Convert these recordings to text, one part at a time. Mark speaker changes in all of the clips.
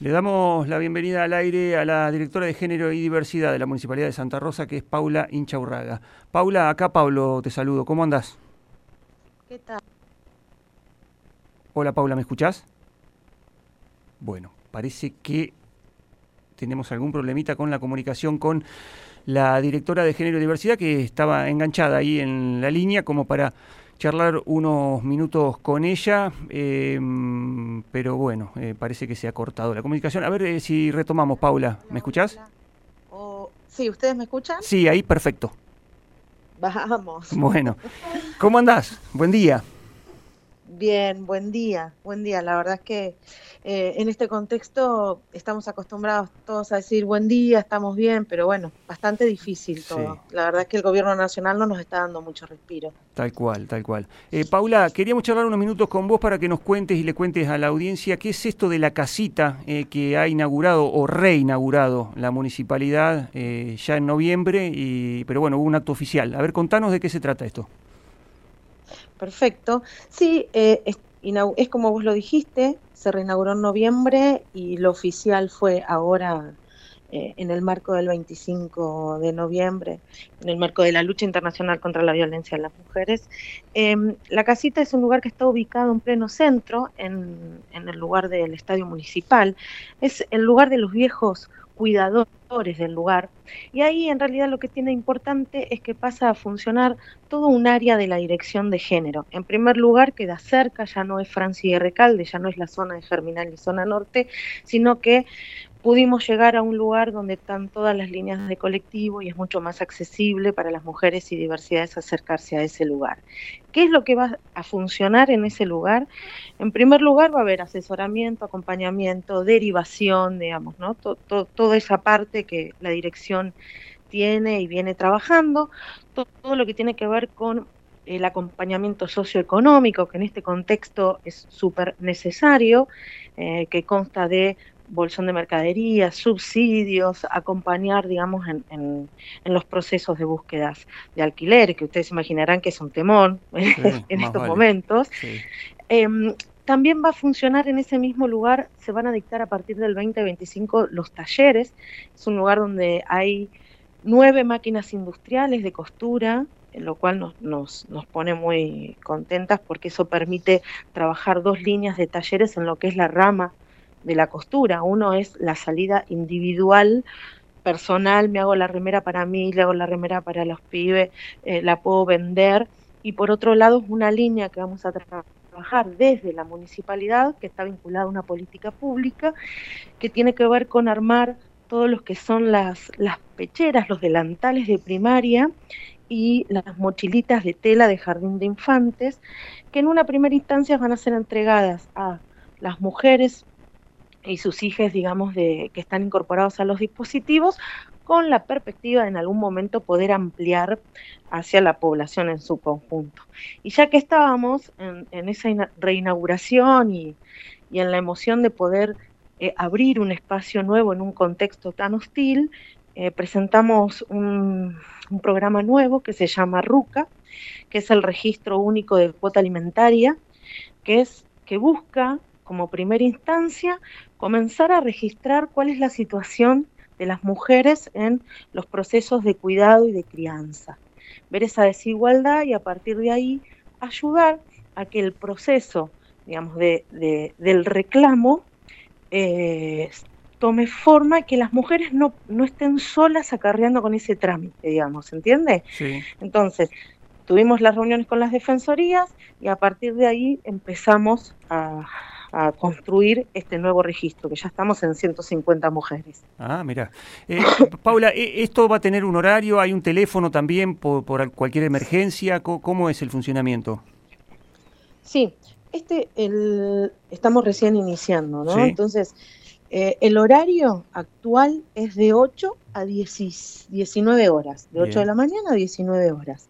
Speaker 1: Le damos la bienvenida al aire a la directora de Género y Diversidad de la Municipalidad de Santa Rosa, que es Paula Inchaurraga. Paula, acá Pablo te saludo. ¿Cómo andás?
Speaker 2: ¿Qué tal?
Speaker 1: Hola Paula, ¿me escuchás? Bueno, parece que tenemos algún problemita con la comunicación con la directora de Género y Diversidad que estaba enganchada ahí en la línea como para charlar unos minutos con ella, em, pero bueno, eh, parece que se ha cortado la comunicación. A ver eh, si retomamos, Paula. ¿Me escuchás?
Speaker 2: sí, ¿ustedes me escuchan?
Speaker 1: Sí, ahí perfecto.
Speaker 2: Vamos.
Speaker 1: Bueno, ¿cómo andás? Buen día.
Speaker 2: Bien, buen día, buen día. La verdad es que eh, en este contexto estamos acostumbrados todos a decir buen día, estamos bien, pero bueno, bastante difícil todo. La verdad es que el gobierno nacional no nos está dando mucho respiro.
Speaker 1: Tal cual, tal cual. Eh, Paula, queríamos charlar unos minutos con vos para que nos cuentes y le cuentes a la audiencia qué es esto de la casita eh, que ha inaugurado o reinaugurado la municipalidad ya en noviembre, y, pero bueno, hubo un acto oficial. A ver, contanos de qué se trata esto.
Speaker 2: Perfecto. Sí, eh, es, como vos lo dijiste, se reinauguró en noviembre y lo oficial fue ahora eh, en el marco del 25 de noviembre, en el marco de la lucha internacional contra la violencia en las mujeres. Em, la casita es un lugar que está ubicado en pleno centro, en, en el lugar del estadio municipal. Es el lugar de los viejos cuidadores del lugar. Y ahí en realidad lo que tiene importante es que pasa a funcionar todo un área de la dirección de género. En primer lugar, queda cerca, ya no es Francia y Recalde, ya no es la zona de Germinal y zona norte, sino que pudimos llegar a un lugar donde están todas las líneas de colectivo y es mucho más accesible para las mujeres y diversidades acercarse a ese lugar. ¿Qué es lo que va a funcionar en ese lugar? En primer lugar va a haber asesoramiento, acompañamiento, derivación, digamos, ¿no? toda esa parte que la dirección tiene y viene trabajando, todo, lo que tiene que ver con el acompañamiento socioeconómico, que en este contexto es súper necesario, eh, que consta de bolsón de mercadería, subsidios, acompañar, digamos, en, en, los procesos de búsquedas de alquiler, que ustedes imaginarán que es un temón en estos momentos. Em, también va a funcionar en ese mismo lugar, se van a dictar a partir del 2025 los talleres, es un lugar donde hay nueve máquinas industriales de costura, lo cual nos, nos, nos, pone muy contentas porque eso permite trabajar dos líneas de talleres en lo que es la rama de la costura. Uno es la salida individual, personal, me hago la remera para mí, le hago la remera para los pibes, eh, la puedo vender. Y por otro lado es una línea que vamos a trabajar desde la municipalidad, que está vinculada a una política pública, que tiene que ver con armar todos los que son las, las pecheras, los delantales de primaria y las mochilitas de tela de jardín de infantes, que en una primera instancia van a ser entregadas a las mujeres y sus hijas, digamos, de, que están incorporados a los dispositivos, con la perspectiva de en algún momento poder ampliar hacia la población en su conjunto. Y ya que estábamos en, esa reinauguración y, en la emoción de poder eh, abrir un espacio nuevo en un contexto tan hostil, eh, presentamos un, un, programa nuevo que se llama RUCA, que es el Registro Único de Cuota Alimentaria, que es que busca como primera instancia comenzar a registrar cuál es la situación de las mujeres en los procesos de cuidado y de crianza, ver esa desigualdad y a partir de ahí ayudar a que el proceso, digamos, de, del reclamo eh, tome forma y que las mujeres no, no estén solas acarreando con ese trámite, digamos, ¿entiende? Sí. Entonces, tuvimos las reuniones con las defensorías y a partir de ahí empezamos a, a construir este nuevo registro, que ya estamos en 150 mujeres.
Speaker 1: Ah, mira. Eh, Paula, ¿e-, ¿esto va a tener un horario? ¿Hay un teléfono también por, cualquier emergencia? ¿Cómo, es el funcionamiento?
Speaker 2: Sí, este el, estamos recién iniciando, ¿no? Entonces, eh, el horario actual es de 8 a 19 horas, de 8 de la mañana a 19 horas.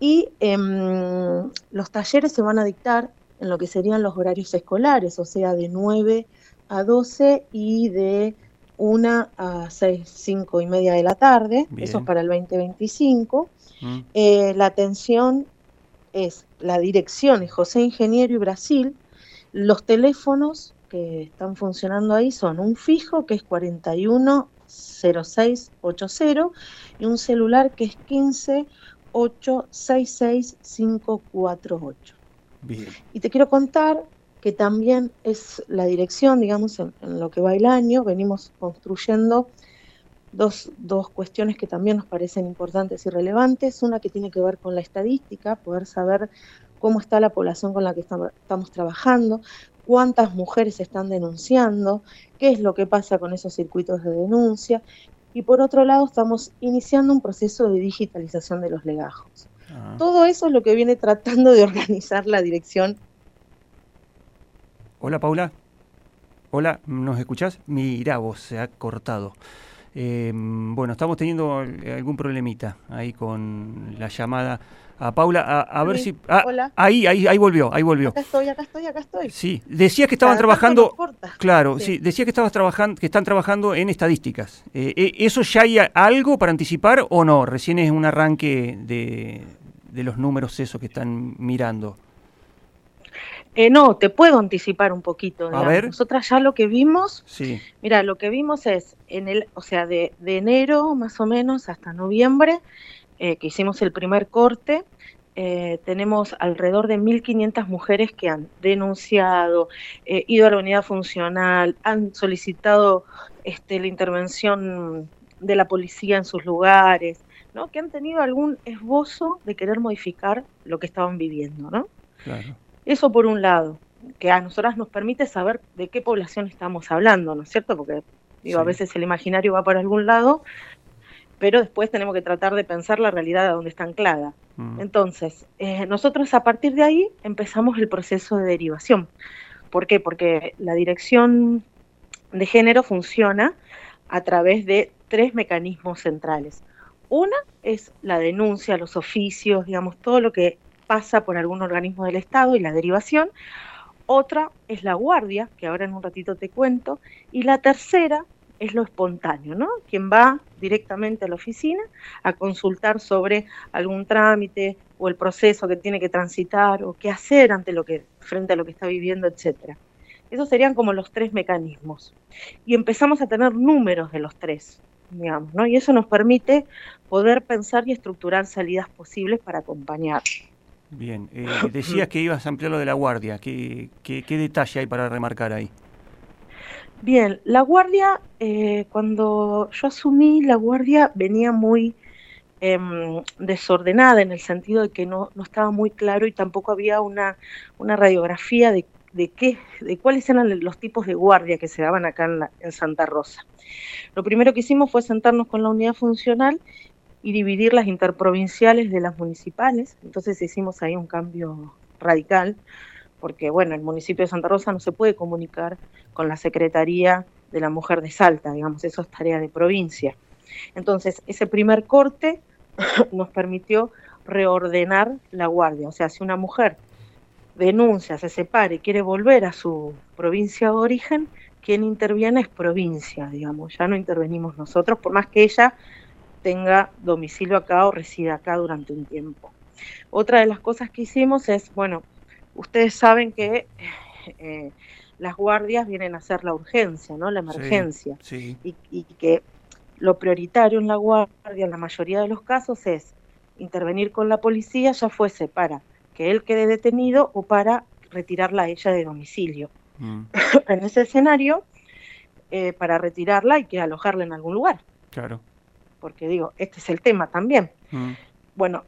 Speaker 2: Y em, los talleres se van a dictar en lo que serían los horarios escolares, o sea, de 9 a 12 y de 1 a 6, 5 y media de la tarde, eso es para el 2025. Mm. Eh, la atención es, la dirección es José Ingeniero y Brasil, los teléfonos que están funcionando ahí son un fijo que es 410680 y un celular que es 15866 Bien. Y te quiero contar que también es la dirección, digamos, en, lo que va el año, venimos construyendo dos, dos, cuestiones que también nos parecen importantes y relevantes. Una que tiene que ver con la estadística, poder saber cómo está la población con la que estamos trabajando, cuántas mujeres están denunciando, qué es lo que pasa con esos circuitos de denuncia. Y por otro lado, estamos iniciando un proceso de digitalización de los legajos. Todo eso es lo que viene tratando de organizar la dirección.
Speaker 1: Hola Paula. Hola, ¿nos escuchás? Mira, vos se ha cortado. Eh, bueno, estamos teniendo algún problemita ahí con la llamada a Paula, a, ver si... Ah, Hola. Ahí, ahí, ahí volvió, ahí volvió.
Speaker 2: Acá estoy, acá estoy, acá estoy.
Speaker 1: Sí, decías que estaban trabajando... Claro, sí. decías que estabas trabajando, que están trabajando en estadísticas. Eh, eh, ¿Eso ya hay algo para anticipar o no? Recién es un arranque de, de los números esos que están mirando.
Speaker 2: Eh, no, te puedo anticipar un poquito. A ver. Nosotras ya lo que vimos, sí. mira, lo que vimos es en el, o sea, de, de enero más o menos hasta noviembre, eh, que hicimos el primer corte, eh, tenemos alrededor de 1.500 mujeres que han denunciado, eh, ido a la unidad funcional, han solicitado este, la intervención de la policía en sus lugares, ¿no? que han tenido algún esbozo de querer modificar lo que estaban viviendo. ¿no? Eso por un lado, que a nosotras nos permite saber de qué población estamos hablando, ¿no es cierto? Porque digo, a veces el imaginario va por algún lado pero después tenemos que tratar de pensar la realidad de donde está anclada. Mm. Entonces, eh, nosotros a partir de ahí empezamos el proceso de derivación. ¿Por qué? Porque la dirección de género funciona a través de tres mecanismos centrales. Una es la denuncia, los oficios, digamos, todo lo que pasa por algún organismo del Estado y la derivación. Otra es la guardia, que ahora en un ratito te cuento. Y la tercera es lo espontáneo, ¿no? Quien va directamente a la oficina a consultar sobre algún trámite o el proceso que tiene que transitar o qué hacer ante lo que frente a lo que está viviendo, etcétera. Esos serían como los tres mecanismos. Y empezamos a tener números de los tres, digamos, ¿no? Y eso nos permite poder pensar y estructurar salidas posibles para acompañar.
Speaker 1: Bien, eh, decías que ibas a ampliar lo de la guardia. ¿Qué, qué, qué detalle hay para remarcar ahí?
Speaker 2: Bien, la guardia, eh, cuando yo asumí, la guardia venía muy em, desordenada en el sentido de que no, no, estaba muy claro y tampoco había una, una radiografía de, de, qué, de cuáles eran los tipos de guardia que se daban acá en, en Santa Rosa. Lo primero que hicimos fue sentarnos con la unidad funcional y dividir las interprovinciales de las municipales. Entonces hicimos ahí un cambio radical porque bueno, el municipio de Santa Rosa no se puede comunicar con la Secretaría de la Mujer de Salta, digamos, eso es tarea de provincia. Entonces, ese primer corte nos permitió reordenar la guardia, o sea, si una mujer denuncia, se separa y quiere volver a su provincia de origen, quien interviene es provincia, digamos, ya no intervenimos nosotros, por más que ella tenga domicilio acá o resida acá durante un tiempo. Otra de las cosas que hicimos es, bueno, ustedes saben que eh, las guardias vienen a hacer la urgencia, ¿no? La emergencia. Y, que lo prioritario en la guardia, en la mayoría de los casos, es intervenir con la policía, ya fuese para que él quede detenido o para retirarla a ella de domicilio. Mm. en ese escenario, eh, para retirarla hay que alojarla en algún lugar.
Speaker 1: Claro.
Speaker 2: Porque digo, este es el tema también. Mm. Bueno,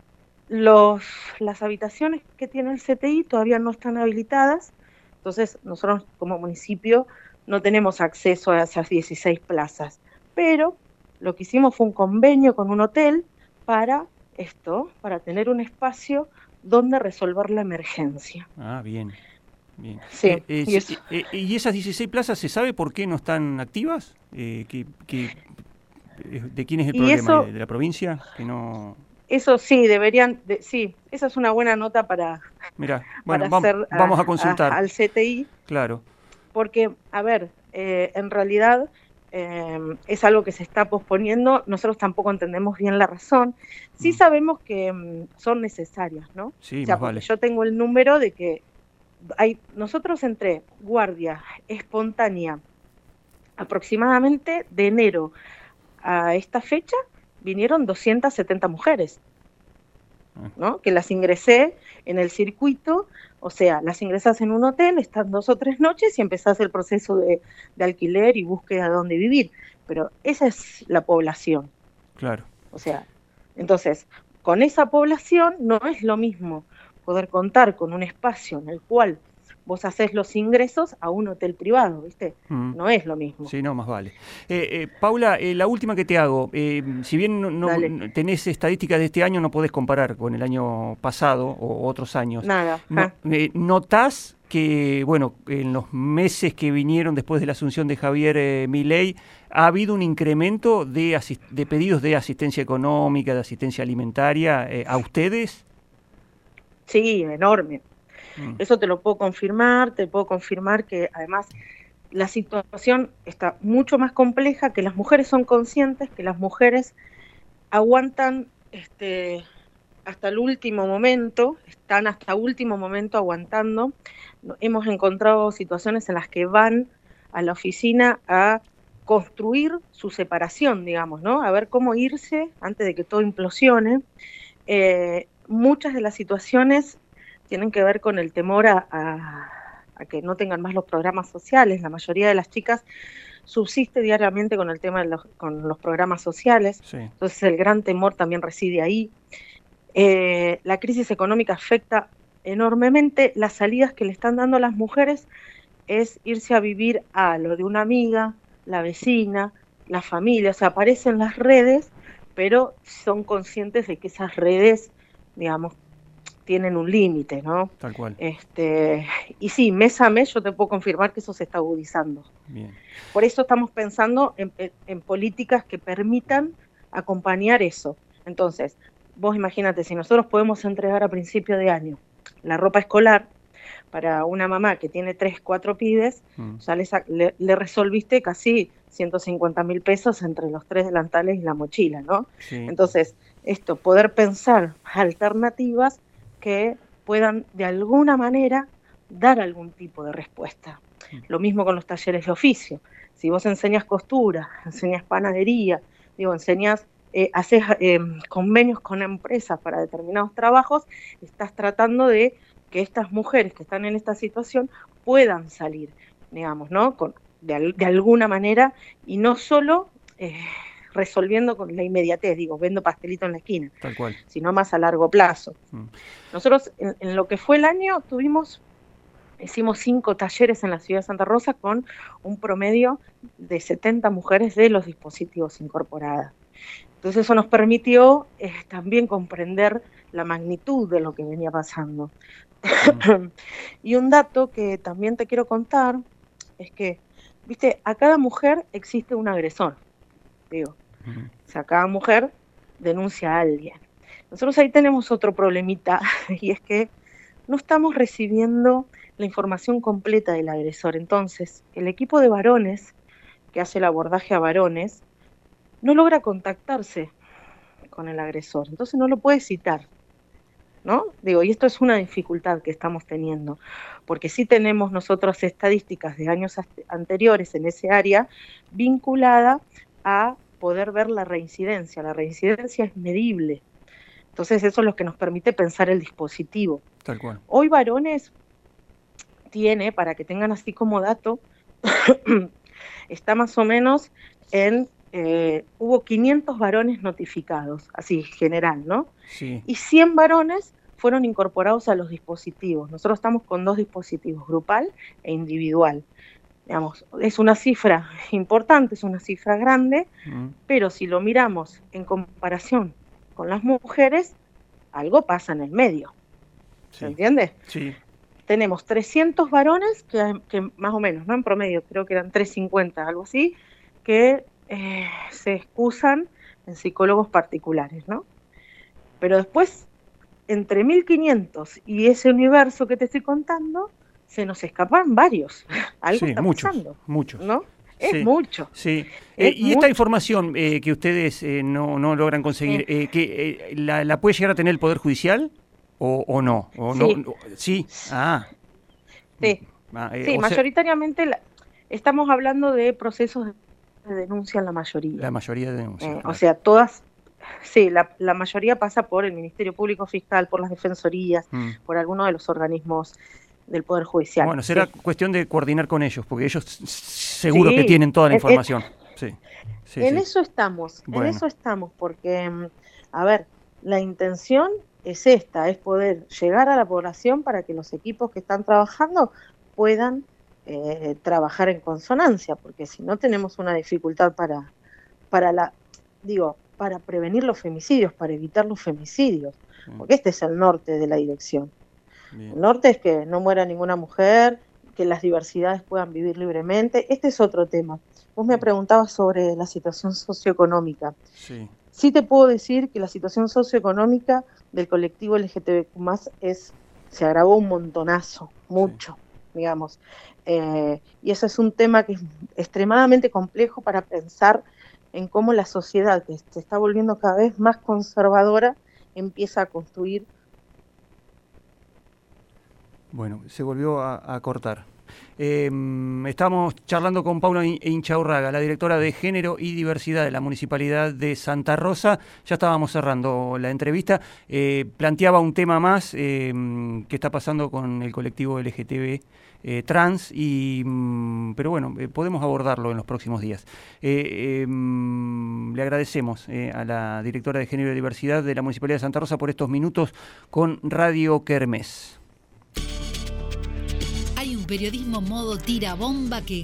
Speaker 2: los, las habitaciones que tiene el CTI todavía no están habilitadas, entonces nosotros como municipio no tenemos acceso a esas 16 plazas, pero lo que hicimos fue un convenio con un hotel para esto, para tener un espacio donde resolver la emergencia.
Speaker 1: Ah, bien. Bien.
Speaker 2: Sí, eh,
Speaker 1: eh, eh, y, esas 16 plazas se sabe por qué no están activas? ¿De quién es el problema? ¿De, la provincia? Que no...
Speaker 2: Eso sí, deberían, sí, esa es una buena nota para,
Speaker 1: Mira, bueno, vamos, a, consultar
Speaker 2: al CTI.
Speaker 1: Claro.
Speaker 2: Porque, a ver, en realidad em, es algo que se está posponiendo, nosotros tampoco entendemos bien la razón. Sí mm. sabemos que em, son necesarias, ¿no?
Speaker 1: Sí,
Speaker 2: o sea, yo tengo el número de que hay, nosotros entre guardia espontánea, aproximadamente de enero a esta fecha, vinieron 270 mujeres, ah. ¿no? que las ingresé en el circuito, o sea, las ingresas en un hotel, están dos o tres noches y empezás el proceso de, de alquiler y búsqueda de dónde vivir. Pero esa es la población.
Speaker 1: Claro.
Speaker 2: O sea, entonces, con esa población no es lo mismo poder contar con un espacio en el cual vos haces los ingresos a un hotel privado, ¿viste? Mm. No es lo mismo.
Speaker 1: Sí, no, más vale. Eh, eh, Paula, eh, la última que te hago, si bien no, tenés estadísticas de este año, no podés comparar con el año pasado o otros años.
Speaker 2: Nada.
Speaker 1: ¿Notás que, bueno, en los meses que vinieron después de la asunción de Javier Milei, ha habido un incremento de, de pedidos de asistencia económica, de asistencia alimentaria a ustedes?
Speaker 2: Sí, enorme. Mm. Eso te lo puedo confirmar, te puedo confirmar que además la situación está mucho más compleja, que las mujeres son conscientes, que las mujeres aguantan este, hasta el último momento, están hasta último momento aguantando. Hemos encontrado situaciones en las que van a la oficina a construir su separación, digamos, ¿no? A ver cómo irse antes de que todo implosione. Eh, muchas de las situaciones tienen que ver con el temor a, que no tengan más los programas sociales. La mayoría de las chicas subsiste diariamente con el tema de los, con los programas sociales, entonces el gran temor también reside ahí. Eh, la crisis económica afecta enormemente las salidas que le están dando a las mujeres es irse a vivir a lo de una amiga, la vecina, la familia, o sea, aparecen las redes, pero son conscientes de que esas redes, digamos, tienen un límite, ¿no?
Speaker 1: Tal cual.
Speaker 2: Este, y sí, mes a mes yo te puedo confirmar que eso se está agudizando.
Speaker 1: Bien.
Speaker 2: Por eso estamos pensando en, políticas que permitan acompañar eso. Entonces, vos imagínate, si nosotros podemos entregar a principio de año la ropa escolar para una mamá que tiene tres, cuatro pibes, mm. ya le, le, resolviste casi 150 mil pesos entre los tres delantales y la mochila, ¿no? Entonces, esto, poder pensar alternativas que puedan de alguna manera dar algún tipo de respuesta. Mm. Lo mismo con los talleres de oficio. Si vos enseñas costura, enseñas panadería, digo, enseñas, eh, haces eh, convenios con empresas para determinados trabajos, estás tratando de que estas mujeres que están en esta situación puedan salir, digamos, ¿no? Con, de, de alguna manera y no solo eh, resolviendo con la inmediatez, digo, vendo pastelito en la esquina,
Speaker 1: Tal cual.
Speaker 2: sino más a largo plazo. Mm. Nosotros en, lo que fue el año tuvimos, hicimos cinco talleres en la ciudad de Santa Rosa con un promedio de 70 mujeres de los dispositivos incorporadas. Entonces eso nos permitió eh, también comprender la magnitud de lo que venía pasando. Mm. y un dato que también te quiero contar es que, viste, a cada mujer existe un agresor digo. O sea, cada mujer denuncia a alguien. Nosotros ahí tenemos otro problemita y es que no estamos recibiendo la información completa del agresor. Entonces, el equipo de varones que hace el abordaje a varones no logra contactarse con el agresor, entonces no lo puede citar. ¿No? Digo, y esto es una dificultad que estamos teniendo, porque sí tenemos nosotros estadísticas de años anteriores en ese área vinculada a poder ver la reincidencia. La reincidencia es medible. Entonces eso es lo que nos permite pensar el dispositivo.
Speaker 1: Tal cual.
Speaker 2: Hoy varones tiene, para que tengan así como dato, está más o menos en, eh, hubo 500 varones notificados, así general, ¿no?
Speaker 1: Sí.
Speaker 2: Y 100 varones fueron incorporados a los dispositivos. Nosotros estamos con dos dispositivos, grupal e individual es una cifra importante, es una cifra grande, mm. pero si lo miramos en comparación con las mujeres, algo pasa en el medio. ¿Se entiende?
Speaker 1: Sí.
Speaker 2: Tenemos 300 varones, que, más o menos, ¿no? En promedio, creo que eran 350, algo así, que eh, se excusan en psicólogos particulares, ¿no? Pero después, entre 1500 y ese universo que te estoy contando, se nos escapan varios. Algo sí,
Speaker 1: muchos,
Speaker 2: ¿No? Es mucho.
Speaker 1: Sí. Eh, y esta información eh, que ustedes eh, no, no, logran conseguir, que la, puede llegar a tener el Poder Judicial o, o no? O
Speaker 2: sí.
Speaker 1: No, sí. Ah.
Speaker 2: Sí, ah, sí mayoritariamente estamos hablando de procesos de denuncia en la mayoría.
Speaker 1: La mayoría de denuncias.
Speaker 2: O sea, todas Sí, la, la, mayoría pasa por el Ministerio Público Fiscal, por las defensorías, mm. por algunos de los organismos del Poder Judicial.
Speaker 1: Bueno, será cuestión de coordinar con ellos, porque ellos seguro que tienen toda la información. sí.
Speaker 2: en eso estamos, en eso estamos, porque, mm, a ver, la intención es esta, es poder llegar a la población para que los equipos que están trabajando puedan eh, trabajar en consonancia, porque si no tenemos una dificultad para, para la, digo, para prevenir los femicidios, para evitar los femicidios, porque este es el norte de la dirección. El norte es que no muera ninguna mujer, que las diversidades puedan vivir libremente. Este es otro tema. Vos me preguntabas sobre la situación socioeconómica. Sí. sí te puedo decir que la situación socioeconómica del colectivo LGTB es, se agravó un montonazo, mucho, digamos. Eh, y eso es un tema que es extremadamente complejo para pensar en cómo la sociedad, que se está volviendo cada vez más conservadora, empieza a construir.
Speaker 1: Bueno, se volvió a, cortar. Em, estamos charlando con Paula Inchaurraga, la directora de Género y Diversidad de la Municipalidad de Santa Rosa. Ya estábamos cerrando la entrevista. Eh, planteaba un tema más em, que está pasando con el colectivo LGTB eh, trans, y, mm, pero bueno, eh, podemos abordarlo en los próximos días. Eh, em, le agradecemos a la directora de Género y Diversidad de la Municipalidad de Santa Rosa por estos minutos con Radio Kermés.
Speaker 3: Periodismo modo tira bomba que